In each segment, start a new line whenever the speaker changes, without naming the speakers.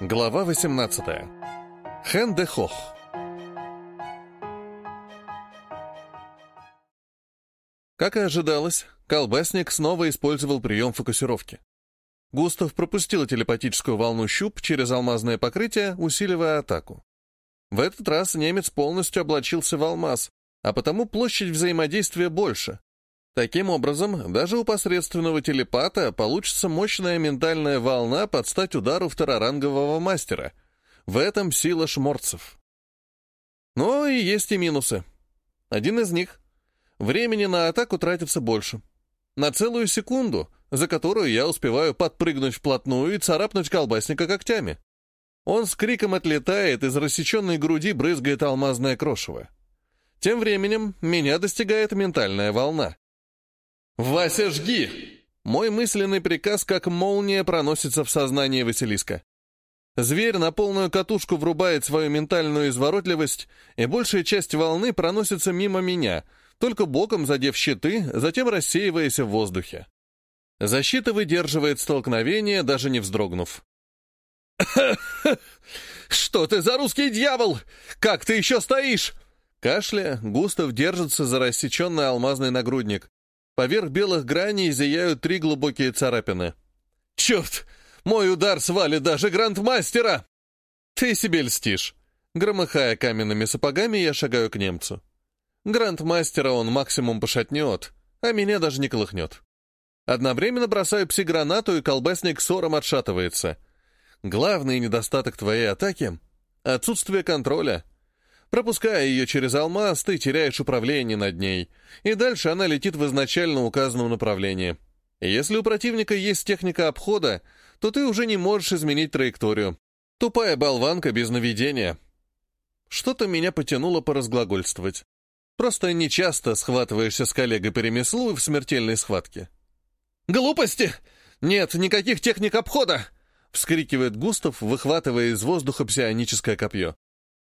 Глава 18. Хэн де Хох. Как и ожидалось, колбасник снова использовал прием фокусировки. Густав пропустил телепатическую волну щуп через алмазное покрытие, усиливая атаку. В этот раз немец полностью облачился в алмаз, а потому площадь взаимодействия больше. Таким образом, даже у посредственного телепата получится мощная ментальная волна под стать удару второрангового мастера. В этом сила шморцев. Но и есть и минусы. Один из них — времени на атаку тратится больше. На целую секунду, за которую я успеваю подпрыгнуть вплотную и царапнуть колбасника когтями. Он с криком отлетает, из рассеченной груди брызгает алмазное крошево. Тем временем меня достигает ментальная волна. «Вася, жги!» Мой мысленный приказ, как молния, проносится в сознании Василиска. Зверь на полную катушку врубает свою ментальную изворотливость, и большая часть волны проносится мимо меня, только боком задев щиты, затем рассеиваясь в воздухе. Защита выдерживает столкновение, даже не вздрогнув. «Что ты за русский дьявол? Как ты еще стоишь?» Кашля, Густав держится за рассеченный алмазный нагрудник. Поверх белых граней зияют три глубокие царапины. «Черт! Мой удар свалит даже грандмастера!» «Ты себе льстишь!» Громыхая каменными сапогами, я шагаю к немцу. Грандмастера он максимум пошатнет, а меня даже не колыхнет. Одновременно бросаю пси-гранату, и колбасник ссором отшатывается. Главный недостаток твоей атаки — отсутствие контроля — Пропуская ее через алмаз, ты теряешь управление над ней, и дальше она летит в изначально указанном направлении. Если у противника есть техника обхода, то ты уже не можешь изменить траекторию. Тупая болванка без наведения. Что-то меня потянуло поразглагольствовать. Просто нечасто схватываешься с коллегой по ремеслу в смертельной схватке. «Глупости! Нет никаких техник обхода!» — вскрикивает Густав, выхватывая из воздуха псионическое копье.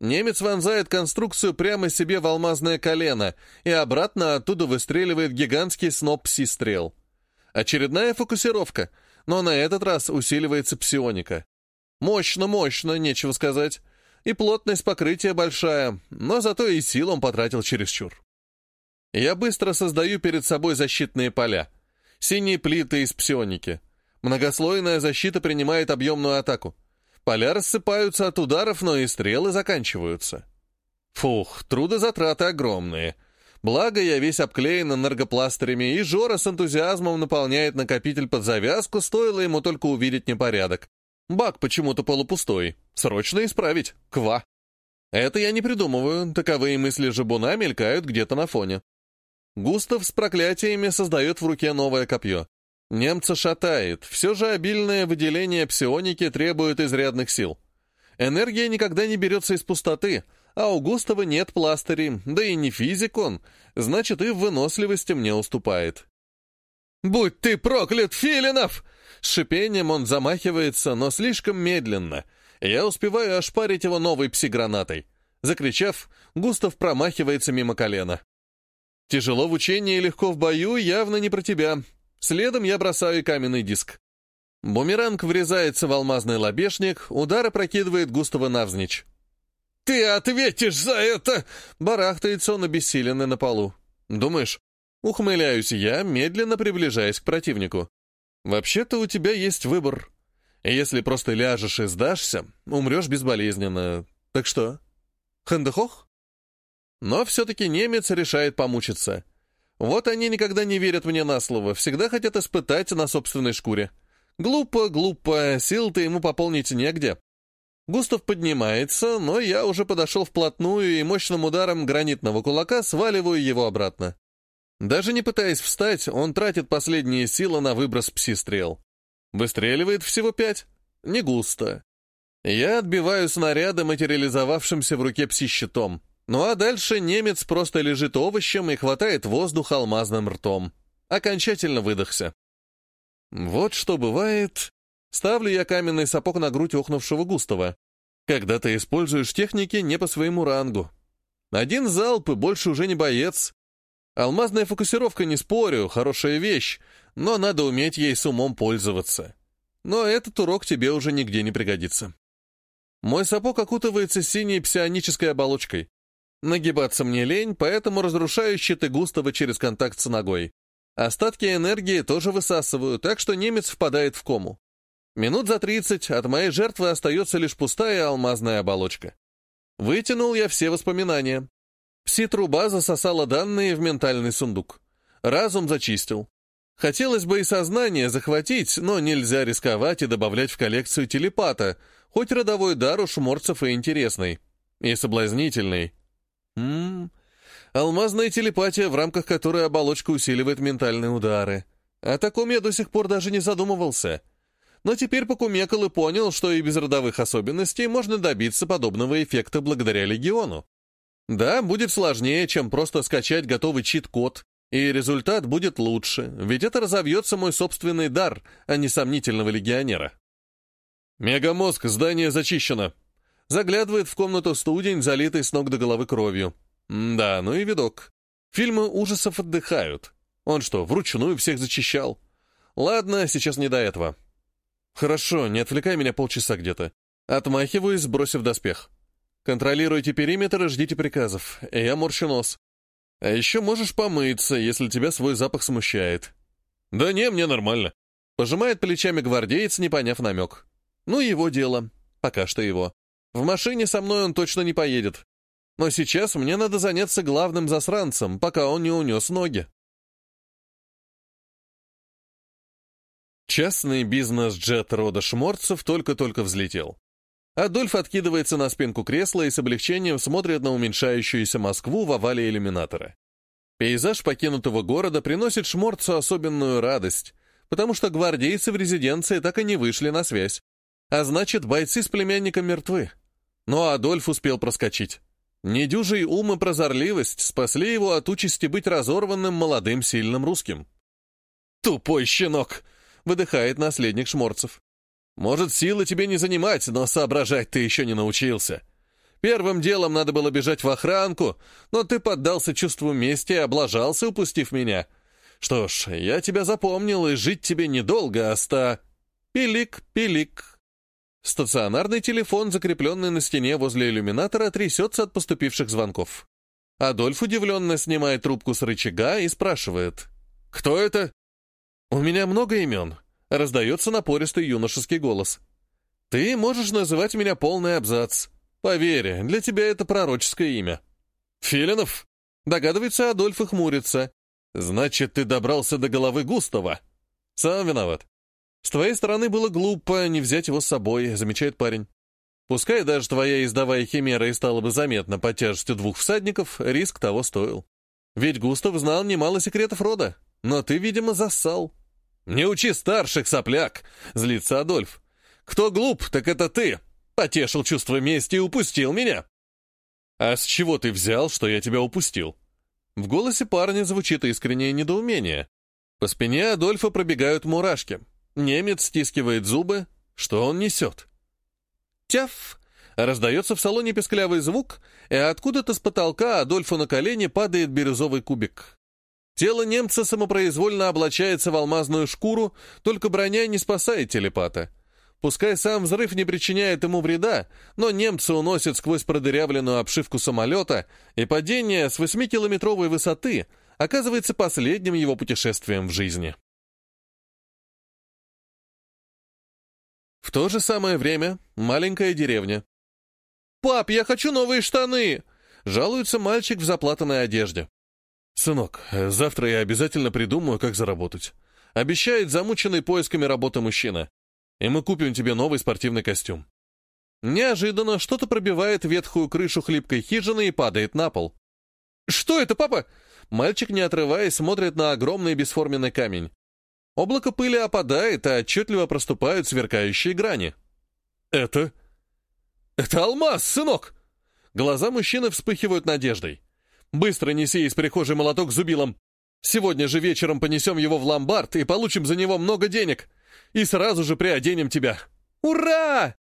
Немец вонзает конструкцию прямо себе в алмазное колено и обратно оттуда выстреливает гигантский сноп пси-стрел. Очередная фокусировка, но на этот раз усиливается псионика. Мощно, мощно, нечего сказать. И плотность покрытия большая, но зато и сил он потратил чересчур. Я быстро создаю перед собой защитные поля. Синие плиты из псионики. Многослойная защита принимает объемную атаку. Поля рассыпаются от ударов, но и стрелы заканчиваются. Фух, трудозатраты огромные. Благо, я весь обклеен энергопластырями, и Жора с энтузиазмом наполняет накопитель под завязку, стоило ему только увидеть непорядок. Бак почему-то полупустой. Срочно исправить. Ква. Это я не придумываю, таковые мысли жабуна мелькают где-то на фоне. Густав с проклятиями создает в руке новое копье. Немца шатает, все же обильное выделение псионики требует изрядных сил. Энергия никогда не берется из пустоты, а у Густава нет пластырей, да и не физик он, значит и в выносливости мне уступает. «Будь ты проклят, Филинов!» С шипением он замахивается, но слишком медленно. Я успеваю ошпарить его новой пси-гранатой. Закричав, Густав промахивается мимо колена. «Тяжело в учении и легко в бою явно не про тебя», Следом я бросаю каменный диск. Бумеранг врезается в алмазный лобешник, удар опрокидывает Густава навзничь. «Ты ответишь за это!» — барахтается он обессиленный на полу. «Думаешь?» — ухмыляюсь я, медленно приближаясь к противнику. «Вообще-то у тебя есть выбор. Если просто ляжешь и сдашься, умрешь безболезненно. Так что? Хэндехох?» Но все-таки немец решает помучиться — вот они никогда не верят мне на слово, всегда хотят испытать на собственной шкуре. Глупо, глупо, сил-то ему пополнить негде. Густав поднимается, но я уже подошел вплотную и мощным ударом гранитного кулака сваливаю его обратно. Даже не пытаясь встать, он тратит последние силы на выброс пси-стрел. Выстреливает всего пять. Не густо. Я отбиваю снаряды, материализовавшимся в руке пси-щитом. Ну а дальше немец просто лежит овощем и хватает воздух алмазным ртом. Окончательно выдохся. Вот что бывает. Ставлю я каменный сапог на грудь охнувшего Густава. Когда ты используешь техники не по своему рангу. Один залп и больше уже не боец. Алмазная фокусировка, не спорю, хорошая вещь, но надо уметь ей с умом пользоваться. Но этот урок тебе уже нигде не пригодится. Мой сапог окутывается синей псионической оболочкой. Нагибаться мне лень, поэтому разрушаю щиты Густава через контакт с ногой. Остатки энергии тоже высасываю, так что немец впадает в кому. Минут за тридцать от моей жертвы остается лишь пустая алмазная оболочка. Вытянул я все воспоминания. Пси-труба засосала данные в ментальный сундук. Разум зачистил. Хотелось бы и сознание захватить, но нельзя рисковать и добавлять в коллекцию телепата, хоть родовой дар у шморцев и интересный. И соблазнительный. Ммм, алмазная телепатия, в рамках которой оболочка усиливает ментальные удары. О таком я до сих пор даже не задумывался. Но теперь покумекал и понял, что и без родовых особенностей можно добиться подобного эффекта благодаря легиону. Да, будет сложнее, чем просто скачать готовый чит-код, и результат будет лучше, ведь это разовьется мой собственный дар, а не сомнительного легионера. Мегамозг, здание зачищено. Заглядывает в комнату студень, залитый с ног до головы кровью. Да, ну и видок. Фильмы ужасов отдыхают. Он что, вручную всех зачищал? Ладно, сейчас не до этого. Хорошо, не отвлекай меня полчаса где-то. Отмахиваюсь, сбросив доспех. Контролируйте периметр и ждите приказов. Я морщу нос. А еще можешь помыться, если тебя свой запах смущает. Да не, мне нормально. Пожимает плечами гвардеец, не поняв намек. Ну, его дело. Пока что его. В машине со мной он точно не поедет. Но сейчас мне надо заняться главным засранцем, пока он не унес ноги. Частный бизнес-джет рода Шморцев только-только взлетел. Адольф откидывается на спинку кресла и с облегчением смотрит на уменьшающуюся Москву в овале иллюминатора. Пейзаж покинутого города приносит Шморцу особенную радость, потому что гвардейцы в резиденции так и не вышли на связь. А значит, бойцы с племянником мертвы. Но Адольф успел проскочить. Недюжий ум и прозорливость спасли его от участи быть разорванным молодым сильным русским. «Тупой щенок!» — выдыхает наследник Шморцев. Может, силы тебе не занимать, но соображать ты еще не научился. Первым делом надо было бежать в охранку, но ты поддался чувству мести и облажался, упустив меня. Что ж, я тебя запомнил, и жить тебе недолго, а ста... Пилик, пилик. Стационарный телефон, закрепленный на стене возле иллюминатора, трясется от поступивших звонков. Адольф удивленно снимает трубку с рычага и спрашивает. «Кто это?» «У меня много имен», Раздается напористый юношеский голос. «Ты можешь называть меня полный абзац. Поверь, для тебя это пророческое имя». «Филинов?» Догадывается Адольф и хмурится. «Значит, ты добрался до головы Густава?» «Сам виноват. С твоей стороны было глупо не взять его с собой», — замечает парень. «Пускай даже твоя издавая химера и стала бы заметна под тяжестью двух всадников, риск того стоил. Ведь Густав знал немало секретов рода, но ты, видимо, зассал». «Не учи старших, сопляк!» — злится Адольф. «Кто глуп, так это ты! Потешил чувство мести и упустил меня!» «А с чего ты взял, что я тебя упустил?» В голосе парня звучит искреннее недоумение. По спине Адольфа пробегают мурашки. Немец стискивает зубы. Что он несет? «Тяф!» Раздается в салоне песклявый звук, и откуда-то с потолка Адольфу на колени падает бирюзовый кубик. Тело немца самопроизвольно облачается в алмазную шкуру, только броня не спасает телепата. Пускай сам взрыв не причиняет ему вреда, но немца уносит сквозь продырявленную обшивку самолета, и падение с 8-километровой высоты оказывается последним его путешествием в жизни. В то же самое время маленькая деревня. «Пап, я хочу новые штаны!» — жалуется мальчик в заплатанной одежде. «Сынок, завтра я обязательно придумаю, как заработать», — обещает замученный поисками работы мужчина. «И мы купим тебе новый спортивный костюм». Неожиданно что-то пробивает ветхую крышу хлипкой хижины и падает на пол. «Что это, папа?» Мальчик, не отрываясь, смотрит на огромный бесформенный камень. Облако пыли опадает, а отчетливо проступают сверкающие грани. «Это... это алмаз, сынок!» Глаза мужчины вспыхивают надеждой. Быстро неси из прихожей молоток с зубилом. Сегодня же вечером понесем его в ломбард и получим за него много денег. И сразу же приоденем тебя. Ура!»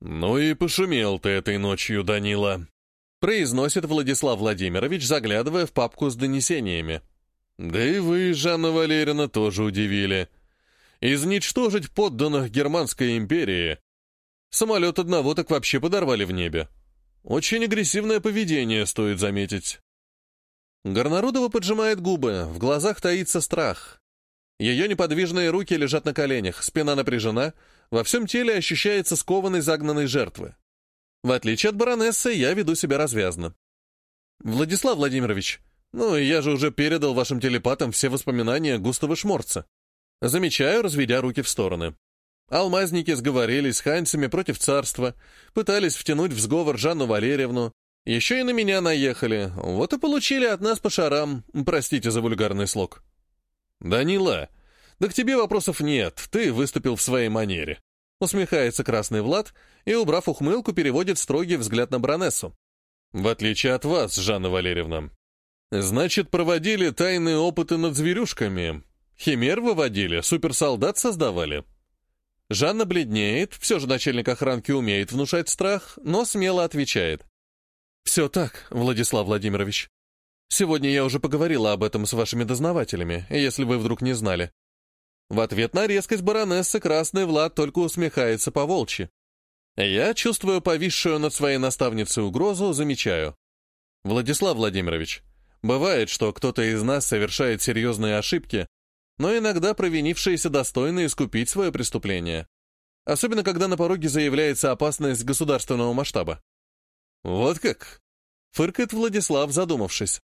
«Ну и пошумел ты этой ночью, Данила», — произносит Владислав Владимирович, заглядывая в папку с донесениями. «Да и вы, Жанна Валерьевна, тоже удивили. Изничтожить подданных Германской империи. Самолет одного так вообще подорвали в небе. Очень агрессивное поведение, стоит заметить. Горнарудова поджимает губы, в глазах таится страх. Ее неподвижные руки лежат на коленях, спина напряжена, во всем теле ощущается скованной загнанной жертвы. В отличие от баронессы, я веду себя развязно. «Владислав Владимирович, ну, я же уже передал вашим телепатам все воспоминания Густава Шморца». Замечаю, разведя руки в стороны. Алмазники сговорились с ханьцами против царства, пытались втянуть в сговор Жанну Валерьевну, еще и на меня наехали, вот и получили от нас по шарам, простите за вульгарный слог. «Данила, да к тебе вопросов нет, ты выступил в своей манере». Усмехается красный Влад и, убрав ухмылку, переводит строгий взгляд на баронессу. «В отличие от вас, Жанна Валерьевна. Значит, проводили тайные опыты над зверюшками. Химер выводили, суперсолдат создавали». Жанна бледнеет, все же начальник охранки умеет внушать страх, но смело отвечает. «Все так, Владислав Владимирович. Сегодня я уже поговорила об этом с вашими дознавателями, если вы вдруг не знали. В ответ на резкость баронессы Красный Влад только усмехается по-волчьи. Я, чувствую повисшую над своей наставницей угрозу, замечаю. Владислав Владимирович, бывает, что кто-то из нас совершает серьезные ошибки, но иногда провинившиеся достойны искупить свое преступление. Особенно, когда на пороге заявляется опасность государственного масштаба. «Вот как?» — фыркает Владислав, задумавшись.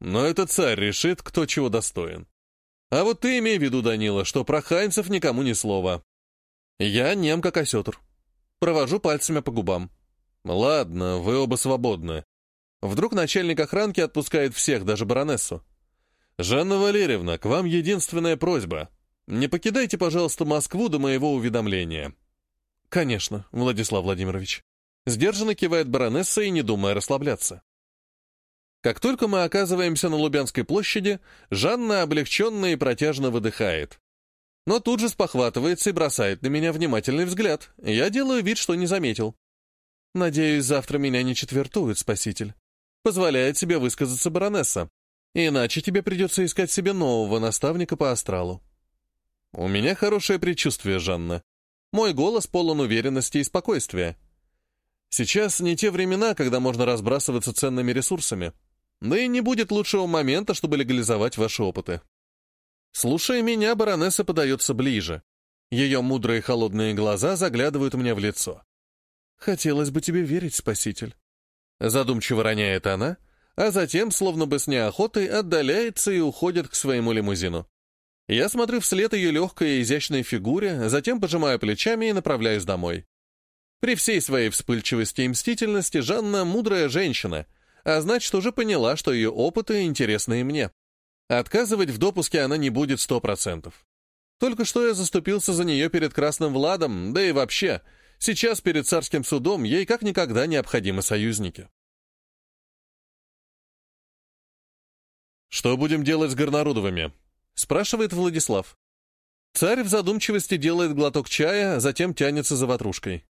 «Но это царь решит, кто чего достоин. А вот ты имей в виду, Данила, что про Хайнцев никому ни слова. Я нем как осетр. Провожу пальцами по губам. Ладно, вы оба свободны. Вдруг начальник охранки отпускает всех, даже баронессу. Жанна Валерьевна, к вам единственная просьба. Не покидайте, пожалуйста, Москву до моего уведомления. Конечно, Владислав Владимирович. Сдержанно кивает баронесса и не думая расслабляться. Как только мы оказываемся на Лубянской площади, Жанна облегченно и протяжно выдыхает. Но тут же спохватывается и бросает на меня внимательный взгляд. Я делаю вид, что не заметил. Надеюсь, завтра меня не четвертует спаситель. Позволяет себе высказаться баронесса. Иначе тебе придется искать себе нового наставника по астралу. У меня хорошее предчувствие, Жанна. Мой голос полон уверенности и спокойствия. Сейчас не те времена, когда можно разбрасываться ценными ресурсами. Да и не будет лучшего момента, чтобы легализовать ваши опыты. Слушая меня, баронесса подается ближе. Ее мудрые холодные глаза заглядывают мне в лицо. «Хотелось бы тебе верить, спаситель». Задумчиво роняет она, а затем, словно бы с неохотой, отдаляется и уходит к своему лимузину. Я смотрю вслед ее легкой и изящной фигуре, затем пожимаю плечами и направляюсь домой. При всей своей вспыльчивости и мстительности Жанна мудрая женщина, а значит, уже поняла, что ее опыты интересны и мне. Отказывать в допуске она не будет сто процентов. Только что я заступился за нее перед Красным Владом, да и вообще, сейчас перед царским судом ей как никогда необходимы союзники. «Что будем делать с Горнарудовыми?» — спрашивает Владислав. Царь в задумчивости делает глоток чая, затем тянется за ватрушкой.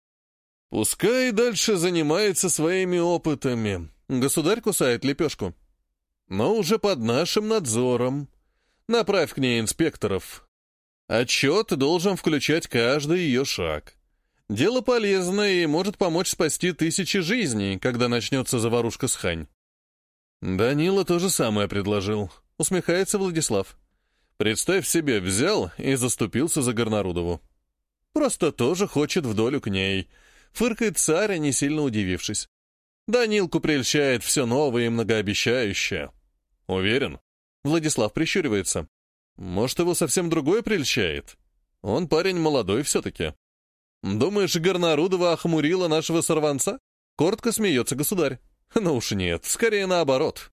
Пускай дальше занимается своими опытами. Государь кусает лепешку. Но уже под нашим надзором. Направь к ней инспекторов. Отчет должен включать каждый ее шаг. Дело полезное и может помочь спасти тысячи жизней, когда начнется заварушка с Хань. Данила то же самое предложил. Усмехается Владислав. Представь себе, взял и заступился за Горнарудову. Просто тоже хочет в долю к ней — Фыркает царь, не сильно удивившись. Данилку прельщает все новое и многообещающее. Уверен? Владислав прищуривается. Может, его совсем другое прельщает? Он парень молодой все-таки. Думаешь, Горнарудова охмурила нашего сорванца? Коротко смеется государь. Ну уж нет, скорее наоборот.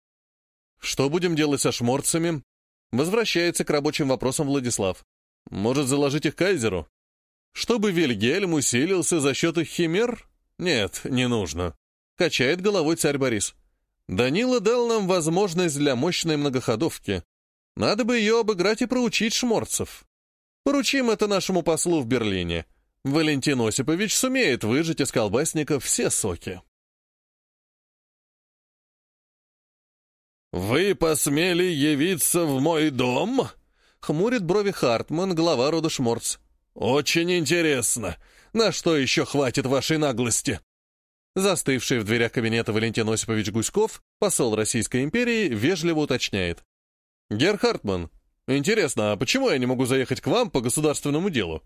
Что будем делать со шморцами? Возвращается к рабочим вопросам Владислав. Может, заложить их кайзеру? Чтобы Вильгельм усилился за счет их химер? Нет, не нужно. Качает головой царь Борис. Данила дал нам возможность для мощной многоходовки. Надо бы ее обыграть и проучить шморцев. Поручим это нашему послу в Берлине. Валентин Осипович сумеет выжать из колбасников все соки. «Вы посмели явиться в мой дом?» Хмурит брови Хартман, глава рода Шморц. «Очень интересно. На что еще хватит вашей наглости?» Застывший в дверях кабинета Валентин Осипович Гуськов, посол Российской империи, вежливо уточняет. «Герр Хартман, интересно, а почему я не могу заехать к вам по государственному делу?»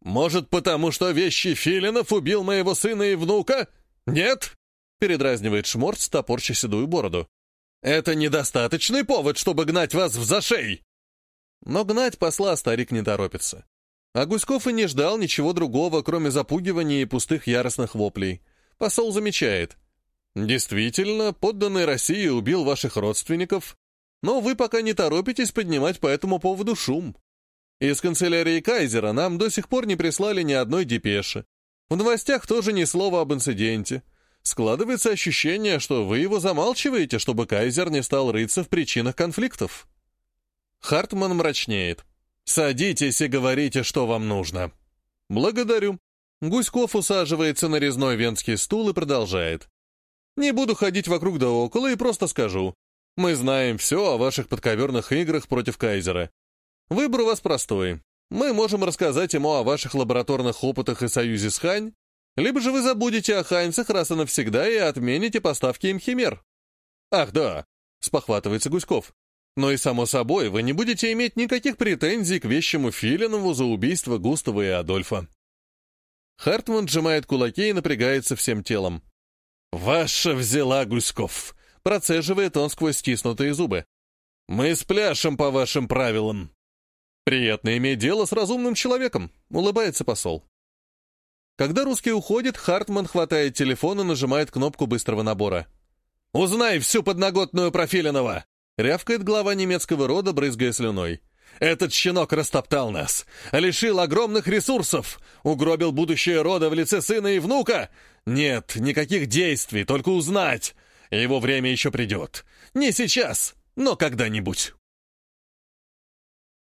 «Может, потому что вещи Филинов убил моего сына и внука? Нет?» — передразнивает Шморц, топорча седую бороду. «Это недостаточный повод, чтобы гнать вас в зашей!» Но гнать посла старик не торопится. А Гуськов и не ждал ничего другого, кроме запугивания и пустых яростных воплей. Посол замечает. «Действительно, подданный России убил ваших родственников, но вы пока не торопитесь поднимать по этому поводу шум. Из канцелярии Кайзера нам до сих пор не прислали ни одной депеши. В новостях тоже ни слова об инциденте. Складывается ощущение, что вы его замалчиваете, чтобы Кайзер не стал рыться в причинах конфликтов». Хартман мрачнеет. «Садитесь и говорите, что вам нужно». «Благодарю». Гуськов усаживается на резной венский стул и продолжает. «Не буду ходить вокруг да около и просто скажу. Мы знаем все о ваших подковерных играх против Кайзера. Выбор у вас простой. Мы можем рассказать ему о ваших лабораторных опытах и союзе с Хань, либо же вы забудете о ханьцах раз и навсегда и отмените поставки им химер. Ах, да, спохватывается Гуськов. Но и, само собой, вы не будете иметь никаких претензий к вещему Филинову за убийство Густава и Адольфа. Хартман сжимает кулаки и напрягается всем телом. «Ваша взяла, Гуськов!» — процеживает он сквозь стиснутые зубы. «Мы спляшем по вашим правилам!» «Приятно иметь дело с разумным человеком», — улыбается посол. Когда русский уходит, Хартман хватает телефон и нажимает кнопку быстрого набора. «Узнай всю подноготную про Филинова!» Рявкает глава немецкого рода, брызгая слюной. «Этот щенок растоптал нас, лишил огромных ресурсов, угробил будущее рода в лице сына и внука. Нет, никаких действий, только узнать. Его время еще придет. Не сейчас, но когда-нибудь».